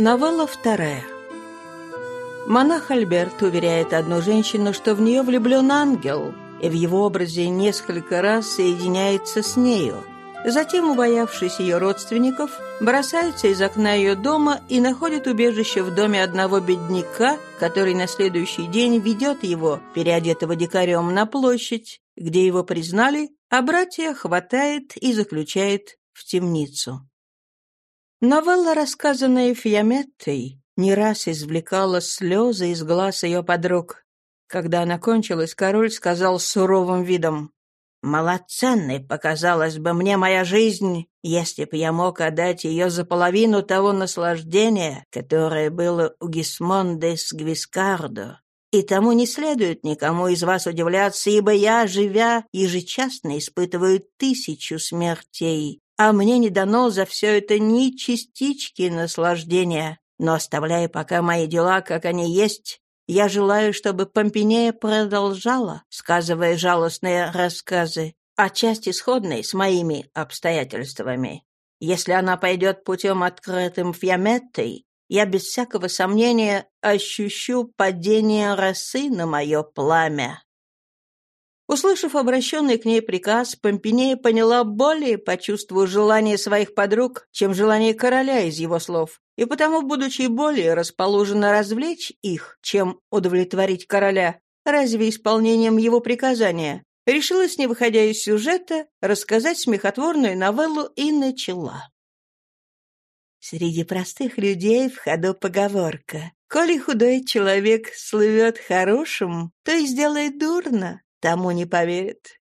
Новелла вторая. Монах Альберт уверяет одну женщину, что в нее влюблен ангел, и в его образе несколько раз соединяется с нею. Затем, убоявшись ее родственников, бросается из окна ее дома и находит убежище в доме одного бедняка, который на следующий день ведет его, переодетого дикарем, на площадь, где его признали, а братья хватает и заключает в темницу. Новелла, рассказанная Фиаметтой, не раз извлекала слезы из глаз ее подруг. Когда она кончилась, король сказал с суровым видом, «Малоценной показалась бы мне моя жизнь, если б я мог отдать ее за половину того наслаждения, которое было у Гисмонде с Гвискардо. И тому не следует никому из вас удивляться, ибо я, живя, ежечасно испытываю тысячу смертей, а мне не дано за все это ни частички наслаждения. Но оставляя пока мои дела, как они есть, я желаю, чтобы Помпинея продолжала, сказывая жалостные рассказы, отчасти сходные с моими обстоятельствами. Если она пойдет путем открытым Фьяметтой, я без всякого сомнения ощущу падение росы на мое пламя. Услышав обращенный к ней приказ, Помпинея поняла более по чувству желания своих подруг, чем желание короля из его слов, и потому, будучи более расположена развлечь их, чем удовлетворить короля, разве исполнением его приказания, решилась, не выходя из сюжета, рассказать смехотворную новеллу и начала. Среди простых людей в ходу поговорка «Коли худой человек слывет хорошим, то и сделает дурно, тому не поверит.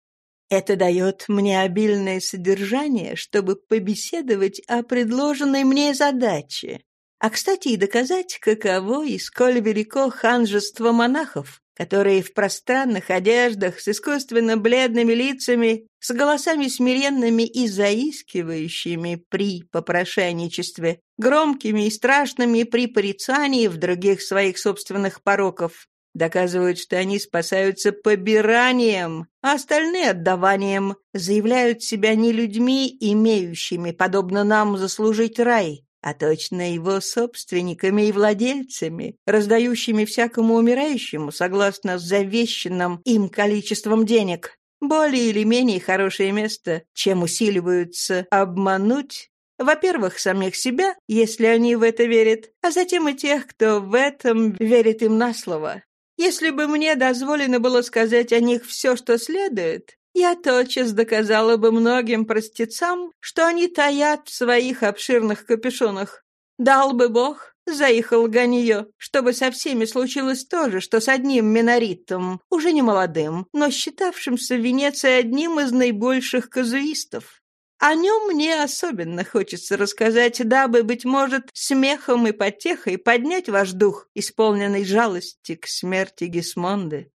Это дает мне обильное содержание, чтобы побеседовать о предложенной мне задаче. А, кстати, и доказать, каково и сколь велико ханжество монахов, которые в пространных одеждах с искусственно бледными лицами, с голосами смиренными и заискивающими при попрошайничестве, громкими и страшными при порицании в других своих собственных пороков, Доказывают, что они спасаются побиранием, а остальные — отдаванием, заявляют себя не людьми, имеющими, подобно нам, заслужить рай, а точно его собственниками и владельцами, раздающими всякому умирающему, согласно завещанным им количеством денег, более или менее хорошее место, чем усиливаются обмануть. Во-первых, самих себя, если они в это верят, а затем и тех, кто в этом верит им на слово. Если бы мне дозволено было сказать о них все, что следует, я тотчас доказала бы многим простецам, что они таят в своих обширных капюшонах. Дал бы Бог за их лганье, чтобы со всеми случилось то же, что с одним миноритом, уже не молодым, но считавшимся в Венеции одним из наибольших казуистов. О нем мне особенно хочется рассказать, дабы, быть может, смехом и потехой поднять ваш дух, исполненный жалости к смерти Гисмонды.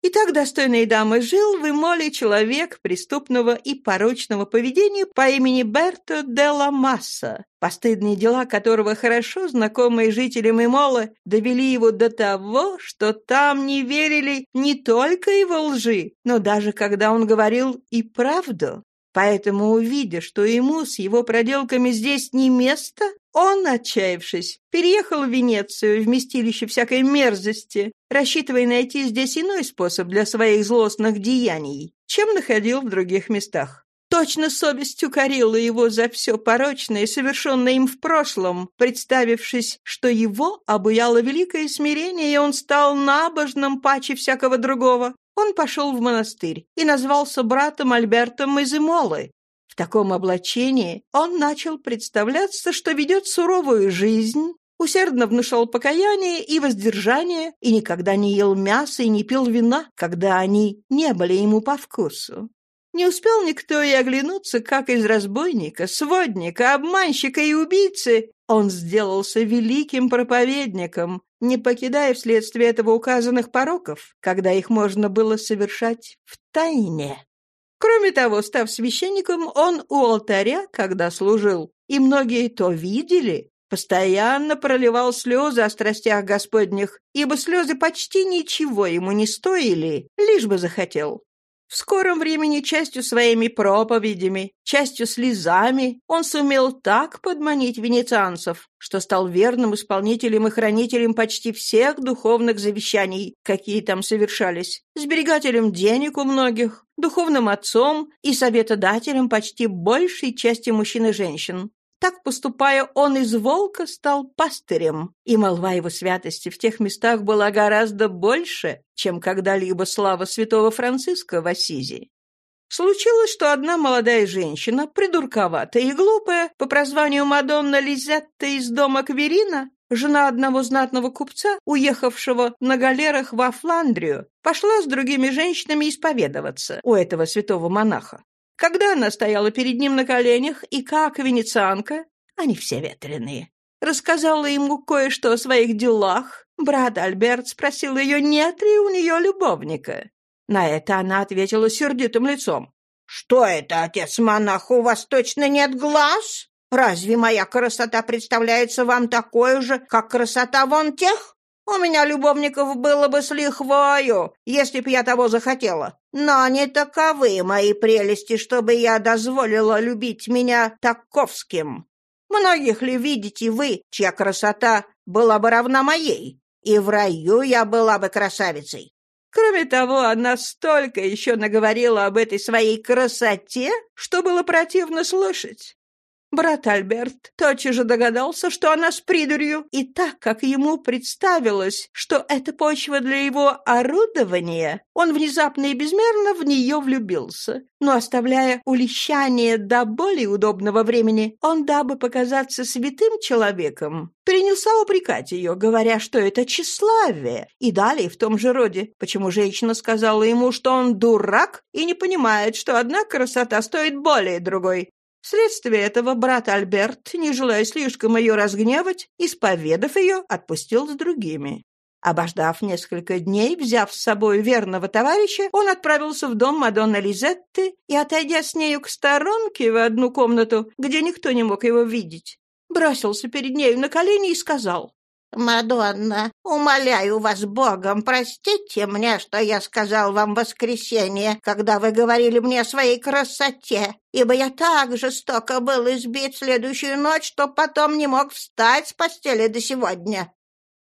Итак, достойные дамы, жил в Имоле человек преступного и порочного поведения по имени Берто де ла Масса, постыдные дела которого хорошо знакомые жителям Имолы довели его до того, что там не верили не только его лжи, но даже когда он говорил и правду. Поэтому, увидя, что ему с его проделками здесь не место, он, отчаявшись, переехал в Венецию, вместилище всякой мерзости, рассчитывая найти здесь иной способ для своих злостных деяний, чем находил в других местах. Точно совесть укорила его за все порочное, совершенное им в прошлом, представившись, что его обуяло великое смирение, и он стал набожным паче всякого другого он пошел в монастырь и назвался братом Альбертом из Имолы. В таком облачении он начал представляться, что ведет суровую жизнь, усердно внушал покаяние и воздержание и никогда не ел мяса и не пил вина, когда они не были ему по вкусу. Не успел никто и оглянуться, как из разбойника, сводника, обманщика и убийцы он сделался великим проповедником, не покидая вследствие этого указанных пороков, когда их можно было совершать в тайне. Кроме того, став священником, он у алтаря, когда служил, и многие то видели, постоянно проливал слезы о страстях Господних, ибо слезы почти ничего ему не стоили, лишь бы захотел. В скором времени частью своими проповедями, частью слезами он сумел так подманить венецианцев, что стал верным исполнителем и хранителем почти всех духовных завещаний, какие там совершались, сберегателем денег у многих, духовным отцом и советодателем почти большей части мужчин и женщин. Так поступая, он из волка стал пастырем, и молва его святости в тех местах была гораздо больше, чем когда-либо слава святого Франциска в Ассизи. Случилось, что одна молодая женщина, придурковатая и глупая, по прозванию Мадонна Лизетта из дома Кверина, жена одного знатного купца, уехавшего на галерах во Фландрию, пошла с другими женщинами исповедоваться у этого святого монаха. Когда она стояла перед ним на коленях и, как венецианка, они все ветреные, рассказала ему кое-что о своих делах, брат Альберт спросил ее, нет ли у нее любовника. На это она ответила сердитым лицом. «Что это, отец-монах, у вас точно нет глаз? Разве моя красота представляется вам такой же, как красота вон тех? У меня любовников было бы с лихвою, если б я того захотела. Но не таковы мои прелести, чтобы я дозволила любить меня таковским. Многих ли видите вы, чья красота была бы равна моей? И в раю я была бы красавицей. Кроме того, она столько еще наговорила об этой своей красоте, что было противно слышать. Брат Альберт тотчас же догадался, что она с придурью, и так как ему представилось, что это почва для его орудования, он внезапно и безмерно в нее влюбился. Но, оставляя улещание до более удобного времени, он, дабы показаться святым человеком, принялся упрекать ее, говоря, что это тщеславие, и далее в том же роде, почему женщина сказала ему, что он дурак и не понимает, что одна красота стоит более другой, Вследствие этого брат Альберт, не желая слишком ее разгневать, исповедав ее, отпустил с другими. Обождав несколько дней, взяв с собой верного товарища, он отправился в дом Мадонны Лизетты и, отойдя с нею к сторонке в одну комнату, где никто не мог его видеть, бросился перед нею на колени и сказал «Мадонна, умоляю вас Богом, простите мне, что я сказал вам в воскресенье, когда вы говорили мне о своей красоте, ибо я так жестоко был избит следующую ночь, что потом не мог встать с постели до сегодня».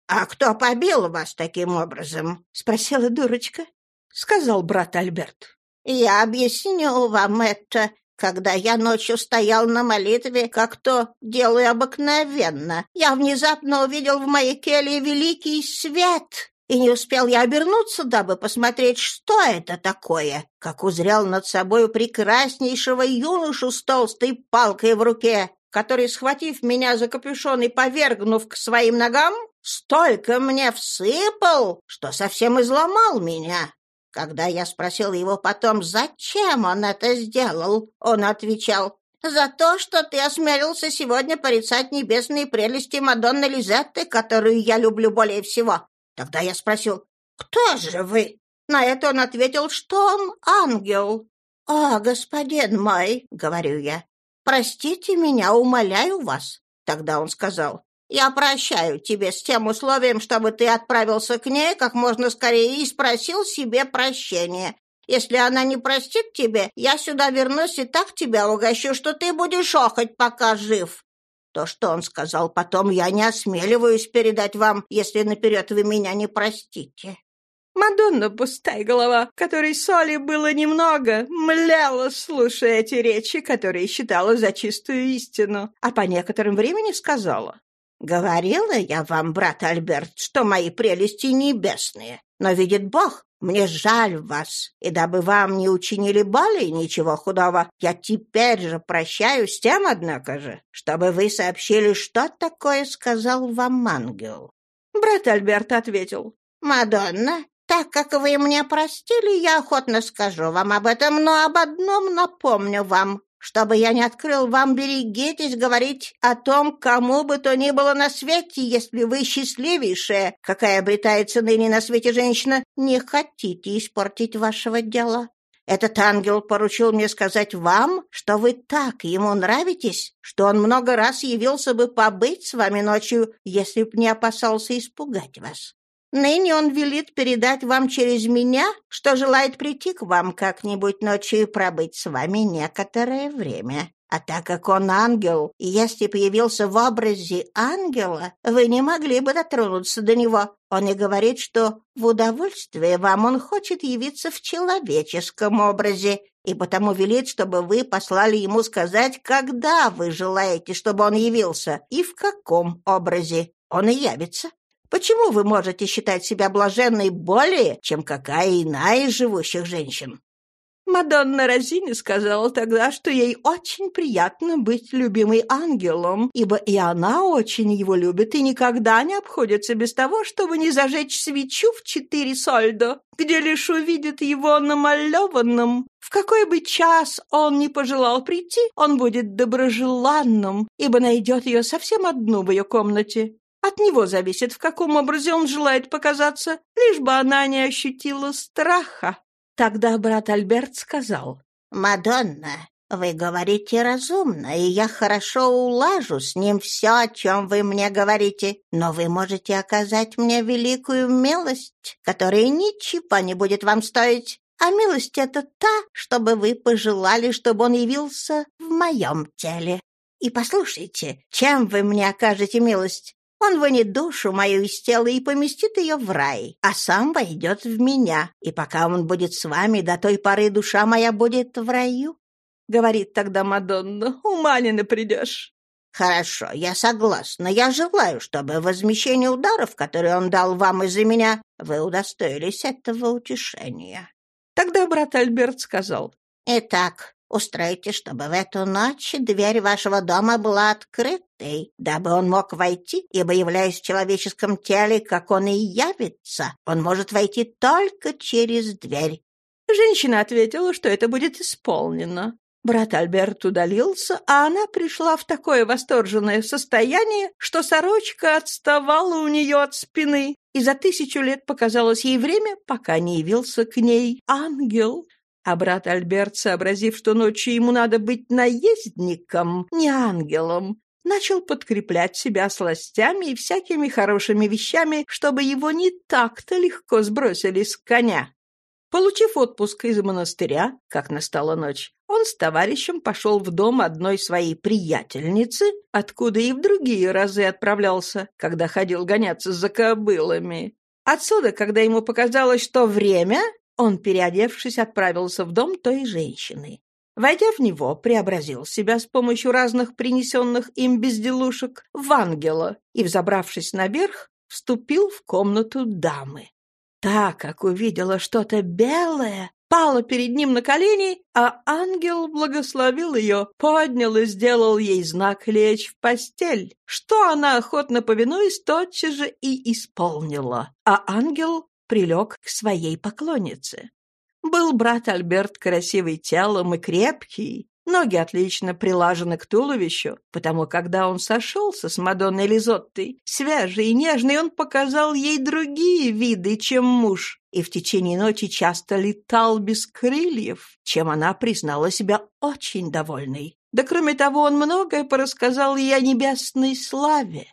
«А кто побил вас таким образом?» — спросила дурочка. — сказал брат Альберт. «Я объясню вам это когда я ночью стоял на молитве, как то делаю обыкновенно, я внезапно увидел в моей келье великий свет, и не успел я обернуться, дабы посмотреть, что это такое, как узрел над собой прекраснейшего юношу с толстой палкой в руке, который, схватив меня за капюшон и повергнув к своим ногам, столько мне всыпал, что совсем изломал меня. Когда я спросил его потом, зачем он это сделал, он отвечал, «За то, что ты осмелился сегодня порицать небесные прелести Мадонны Лизетты, которую я люблю более всего». Тогда я спросил, «Кто же вы?» На это он ответил, что он ангел. «О, господин мой», — говорю я, — «простите меня, умоляю вас». Тогда он сказал, я прощаю тебе с тем условием, чтобы ты отправился к ней как можно скорее и спросил себе прощения. Если она не простит тебе, я сюда вернусь и так тебя угощу, что ты будешь охоть, пока жив. То, что он сказал потом, я не осмеливаюсь передать вам, если наперед вы меня не простите». Мадонна, пустая голова, которой соли было немного, мляла, слушая эти речи, которые считала за чистую истину, а по некоторым времени сказала. Говорила я вам, брат Альберт, что мои прелести небесные. Но видит Бог, мне жаль вас, и дабы вам не учинили более ничего худого, я теперь же прощаюсь с тем, однако же, чтобы вы сообщили, что такое сказал вам ангел». Брат Альберт ответил. «Мадонна, так как вы мне простили, я охотно скажу вам об этом, но об одном напомню вам. Чтобы я не открыл вам, берегитесь говорить о том, кому бы то ни было на свете, если вы счастливейшая, какая обретается ныне на свете женщина, не хотите испортить вашего дела. Этот ангел поручил мне сказать вам, что вы так ему нравитесь, что он много раз явился бы побыть с вами ночью, если б не опасался испугать вас. Ныне он велит передать вам через меня, что желает прийти к вам как-нибудь ночью и пробыть с вами некоторое время. А так как он ангел, и если появился в образе ангела, вы не могли бы дотронуться до него. Он и говорит, что в удовольствие вам он хочет явиться в человеческом образе, и потому велит, чтобы вы послали ему сказать, когда вы желаете, чтобы он явился, и в каком образе он и явится. Почему вы можете считать себя блаженной более, чем какая иная из живущих женщин? Мадонна Розини сказала тогда, что ей очень приятно быть любимой ангелом, ибо и она очень его любит и никогда не обходится без того, чтобы не зажечь свечу в четыре сольдо, где лишь увидит его намалеванным. В какой бы час он не пожелал прийти, он будет доброжеланным, ибо найдет ее совсем одну в ее комнате. От него зависит, в каком образе он желает показаться, лишь бы она не ощутила страха. Тогда брат Альберт сказал, «Мадонна, вы говорите разумно, и я хорошо улажу с ним все, о чем вы мне говорите, но вы можете оказать мне великую милость, которая ничего не будет вам стоить. А милость — это та, чтобы вы пожелали, чтобы он явился в моем теле. И послушайте, чем вы мне окажете милость? Он вынет душу мою из тела и поместит ее в рай, а сам войдет в меня. И пока он будет с вами, до той поры душа моя будет в раю. Говорит тогда Мадонна, ума не напридешь. Хорошо, я согласна. Я желаю, чтобы возмещение ударов, которые он дал вам из-за меня, вы удостоились этого утешения. Тогда брат Альберт сказал. Итак, Устройте, чтобы в эту ночь дверь вашего дома была открытой, дабы он мог войти, ибо, являясь в человеческом теле, как он и явится, он может войти только через дверь». Женщина ответила, что это будет исполнено. Брат Альберт удалился, а она пришла в такое восторженное состояние, что сорочка отставала у нее от спины, и за тысячу лет показалось ей время, пока не явился к ней ангел. А брат Альберт, сообразив, что ночью ему надо быть наездником, не ангелом, начал подкреплять себя сластями и всякими хорошими вещами, чтобы его не так-то легко сбросили с коня. Получив отпуск из монастыря, как настала ночь, он с товарищем пошел в дом одной своей приятельницы, откуда и в другие разы отправлялся, когда ходил гоняться за кобылами. Отсюда, когда ему показалось, что время, он, переодевшись, отправился в дом той женщины. Войдя в него, преобразил себя с помощью разных принесенных им безделушек в ангела и, взобравшись наверх, вступил в комнату дамы. Так как увидела что-то белое, пала перед ним на колени, а ангел благословил ее, поднял и сделал ей знак лечь в постель, что она, охотно повинуясь, тотчас же и исполнила. А ангел прилег к своей поклоннице. Был брат Альберт красивый телом и крепкий, ноги отлично прилажены к туловищу, потому когда он сошелся с Мадонной Лизоттой, свежий и нежный, он показал ей другие виды, чем муж, и в течение ночи часто летал без крыльев, чем она признала себя очень довольной. Да кроме того, он многое порассказал ей о небесной славе,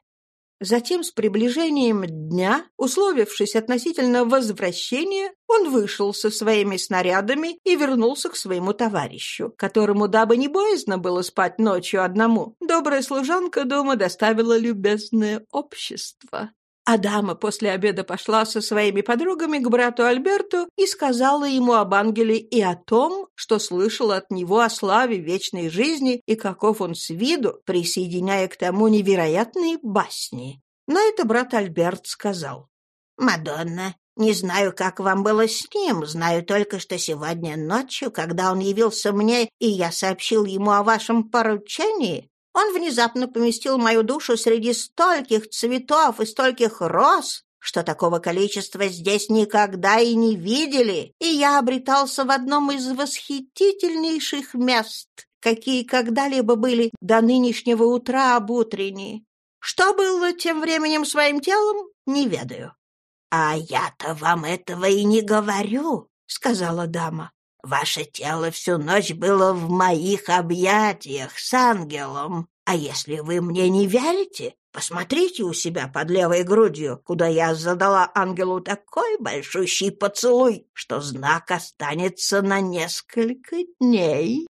Затем, с приближением дня, условившись относительно возвращения, он вышел со своими снарядами и вернулся к своему товарищу, которому, дабы не боязно было спать ночью одному, добрая служанка дома доставила любезное общество. Адама после обеда пошла со своими подругами к брату Альберту и сказала ему об ангеле и о том, что слышала от него о славе вечной жизни и каков он с виду, присоединяя к тому невероятные басни. На это брат Альберт сказал. «Мадонна, не знаю, как вам было с ним, знаю только, что сегодня ночью, когда он явился мне, и я сообщил ему о вашем поручении, он внезапно поместил мою душу среди стольких цветов и стольких роз, что такого количества здесь никогда и не видели, и я обретался в одном из восхитительнейших мест, какие когда-либо были до нынешнего утра об утренней. Что было тем временем своим телом, не ведаю. — А я-то вам этого и не говорю, — сказала дама. Ваше тело всю ночь было в моих объятиях с ангелом. А если вы мне не верите, Посмотрите у себя под левой грудью, куда я задала ангелу такой большущий поцелуй, что знак останется на несколько дней.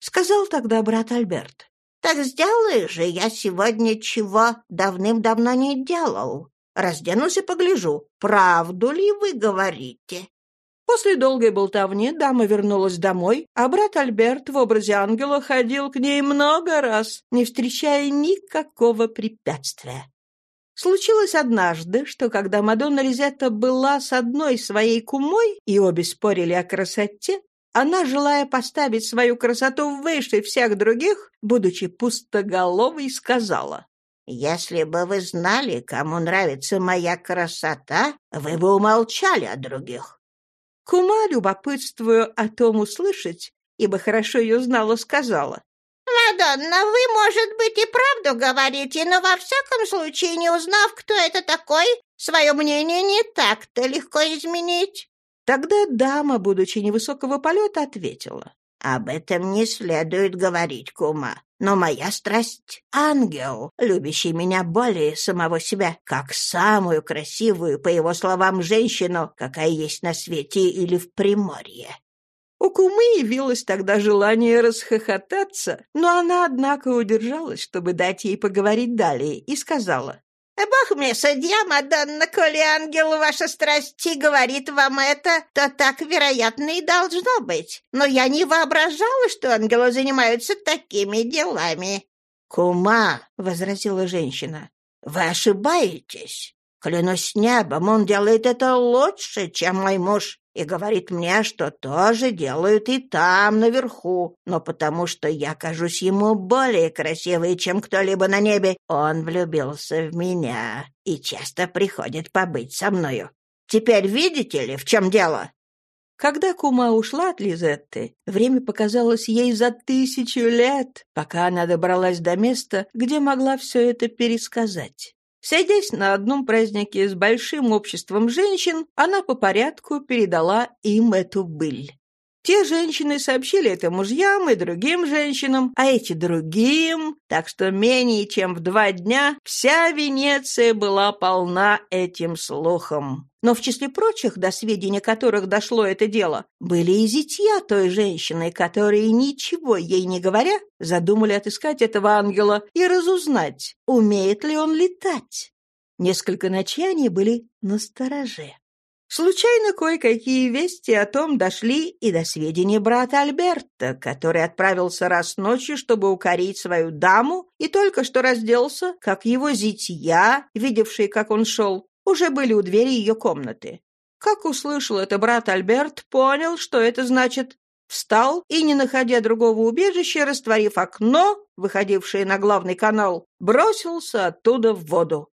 Сказал тогда брат Альберт. Так сделаю же я сегодня чего давным-давно не делал. Разденусь и погляжу, правду ли вы говорите. После долгой болтовни дама вернулась домой, а брат Альберт в образе ангела ходил к ней много раз, не встречая никакого препятствия. Случилось однажды, что когда Мадонна Лизетта была с одной своей кумой, и обе спорили о красоте, она, желая поставить свою красоту выше всех других, будучи пустоголовой, сказала, «Если бы вы знали, кому нравится моя красота, вы бы умолчали о других. Кума, любопытствуя о том услышать, ибо хорошо ее знала, сказала. «Мадонна, вы, может быть, и правду говорите, но во всяком случае, не узнав, кто это такой, свое мнение не так-то легко изменить». Тогда дама, будучи невысокого полета, ответила. «Об этом не следует говорить, кума. Но моя страсть — ангел, любящий меня более самого себя, как самую красивую, по его словам, женщину, какая есть на свете или в Приморье. У Кумы явилось тогда желание расхохотаться, но она, однако, удержалась, чтобы дать ей поговорить далее, и сказала, Бог мне судья, Мадонна, коли ангел ваша страсти говорит вам это, то так, вероятно, и должно быть. Но я не воображала, что ангелы занимаются такими делами. «Кума», — возразила женщина, — «вы ошибаетесь. Клянусь небом, он делает это лучше, чем мой муж и говорит мне, что тоже делают и там, наверху, но потому что я кажусь ему более красивой, чем кто-либо на небе, он влюбился в меня и часто приходит побыть со мною. Теперь видите ли, в чем дело?» Когда кума ушла от Лизетты, время показалось ей за тысячу лет, пока она добралась до места, где могла все это пересказать. Садясь на одном празднике с большим обществом женщин, она по порядку передала им эту быль. Те женщины сообщили это мужьям и другим женщинам, а эти другим, так что менее чем в два дня вся Венеция была полна этим слухом. Но в числе прочих, до сведения которых дошло это дело, были и зятья той женщины, которые, ничего ей не говоря, задумали отыскать этого ангела и разузнать, умеет ли он летать. Несколько ночей они были на стороже. Случайно кое-какие вести о том дошли и до сведения брата Альберта, который отправился раз ночью, чтобы укорить свою даму, и только что разделся, как его зятья, видевшие, как он шел, уже были у двери ее комнаты. Как услышал это брат Альберт, понял, что это значит. Встал и, не находя другого убежища, растворив окно, выходившее на главный канал, бросился оттуда в воду.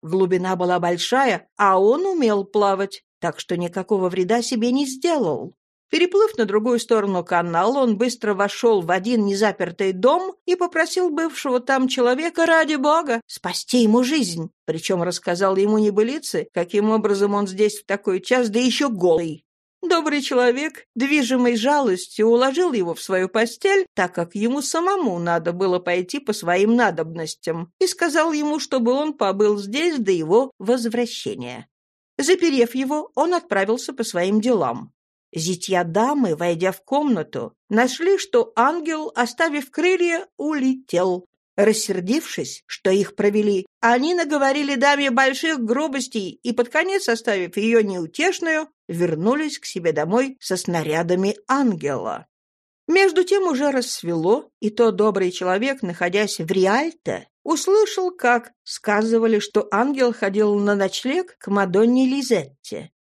Глубина была большая, а он умел плавать так что никакого вреда себе не сделал. Переплыв на другую сторону канала, он быстро вошел в один незапертый дом и попросил бывшего там человека ради бога спасти ему жизнь. Причем рассказал ему небылицы, каким образом он здесь в такой час, да еще голый. Добрый человек, движимый жалостью, уложил его в свою постель, так как ему самому надо было пойти по своим надобностям, и сказал ему, чтобы он побыл здесь до его возвращения. Заперев его, он отправился по своим делам. Зятья дамы, войдя в комнату, нашли, что ангел, оставив крылья, улетел. Рассердившись, что их провели, они наговорили даме больших грубостей и, под конец оставив ее неутешную, вернулись к себе домой со снарядами ангела. Между тем уже рассвело, и то добрый человек, находясь в Риальто, услышал, как сказывали, что ангел ходил на ночлег к Мадонне Лизетте.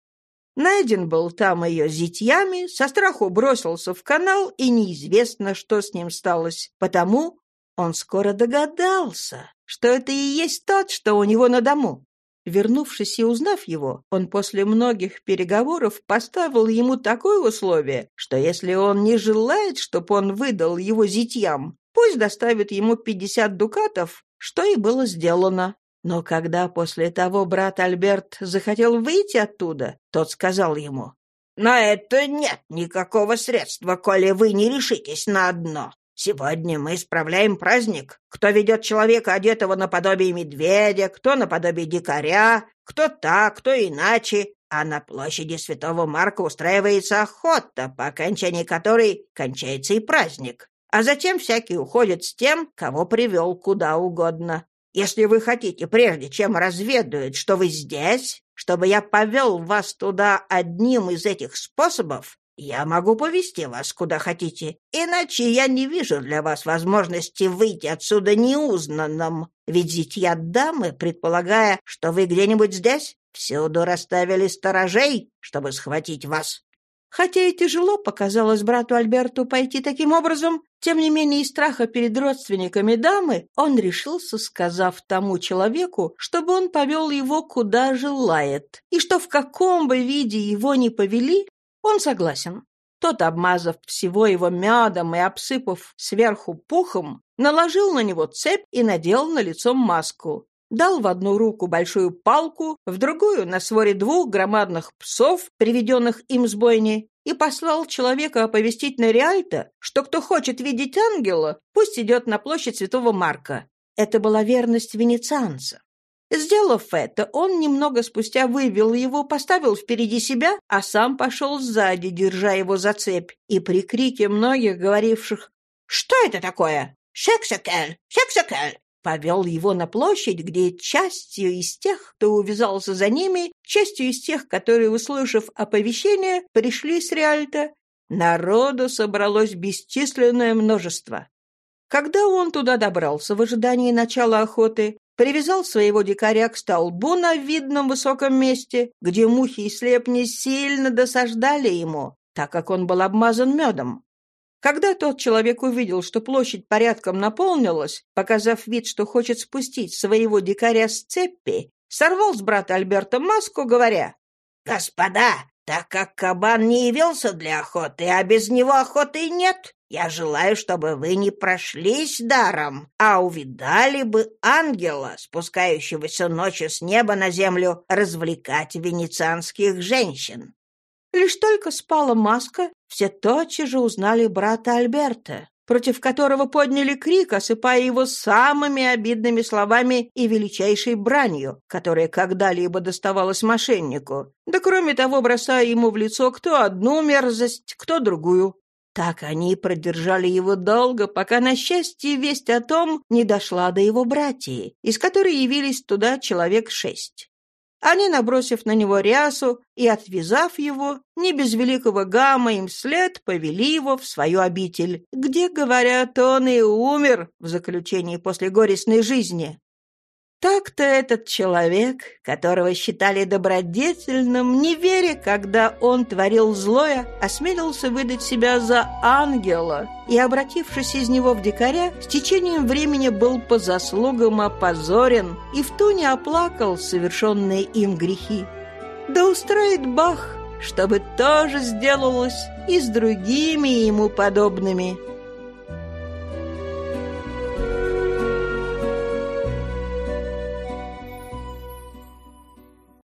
Найден был там ее зятьями, со страху бросился в канал, и неизвестно, что с ним сталось. Потому он скоро догадался, что это и есть тот, что у него на дому. Вернувшись и узнав его, он после многих переговоров поставил ему такое условие, что если он не желает, чтобы он выдал его зятьям, пусть доставит ему пятьдесят дукатов, что и было сделано. Но когда после того брат Альберт захотел выйти оттуда, тот сказал ему, «На это нет никакого средства, коли вы не решитесь на одно. Сегодня мы справляем праздник. Кто ведет человека, одетого наподобие медведя, кто наподобие дикаря, кто так, кто иначе, а на площади Святого Марка устраивается охота, по окончании которой кончается и праздник. А затем всякий уходит с тем, кого привел куда угодно. Если вы хотите, прежде чем разведают, что вы здесь, чтобы я повел вас туда одним из этих способов, я могу повести вас куда хотите, иначе я не вижу для вас возможности выйти отсюда неузнанным. Ведь зятья дамы, предполагая, что вы где-нибудь здесь, всюду расставили сторожей, чтобы схватить вас. Хотя и тяжело показалось брату Альберту пойти таким образом, тем не менее из страха перед родственниками дамы он решился, сказав тому человеку, чтобы он повел его куда желает, и что в каком бы виде его ни повели, он согласен. Тот, обмазав всего его медом и обсыпав сверху пухом, наложил на него цепь и надел на лицо маску. Дал в одну руку большую палку, в другую — на своре двух громадных псов, приведенных им с бойни, и послал человека оповестить на Риальто, что кто хочет видеть ангела, пусть идет на площадь Святого Марка. Это была верность венецианца. Сделав это, он немного спустя вывел его, поставил впереди себя, а сам пошел сзади, держа его за цепь, и при крике многих говоривших «Что это такое? Шексакель! Шексакель!» повел его на площадь, где частью из тех, кто увязался за ними, частью из тех, которые, услышав оповещение, пришли с Реальта, народу собралось бесчисленное множество. Когда он туда добрался в ожидании начала охоты, привязал своего дикаря к столбу на видном высоком месте, где мухи и слепни сильно досаждали ему, так как он был обмазан медом. Когда тот человек увидел, что площадь порядком наполнилась, показав вид, что хочет спустить своего дикаря с цепи, сорвал с брата Альберта маску, говоря, «Господа, так как кабан не явился для охоты, а без него охоты нет, я желаю, чтобы вы не прошлись даром, а увидали бы ангела, спускающегося ночью с неба на землю, развлекать венецианских женщин. Лишь только спала маска, все тотчас же узнали брата Альберта, против которого подняли крик, осыпая его самыми обидными словами и величайшей бранью, которая когда-либо доставалась мошеннику, да кроме того бросая ему в лицо кто одну мерзость, кто другую. Так они продержали его долго, пока, на счастье, весть о том не дошла до его братьев, из которой явились туда человек шесть. Они, набросив на него рясу и отвязав его, не без великого гамма им след повели его в свою обитель, где, говорят, он и умер в заключении после горестной жизни. Так-то этот человек, которого считали добродетельным, не веря, когда он творил злое, осмелился выдать себя за ангела и, обратившись из него в дикаря, с течением времени был по заслугам опозорен и в туне оплакал совершенные им грехи. Да устроит Бах, чтобы тоже сделалось и с другими ему подобными –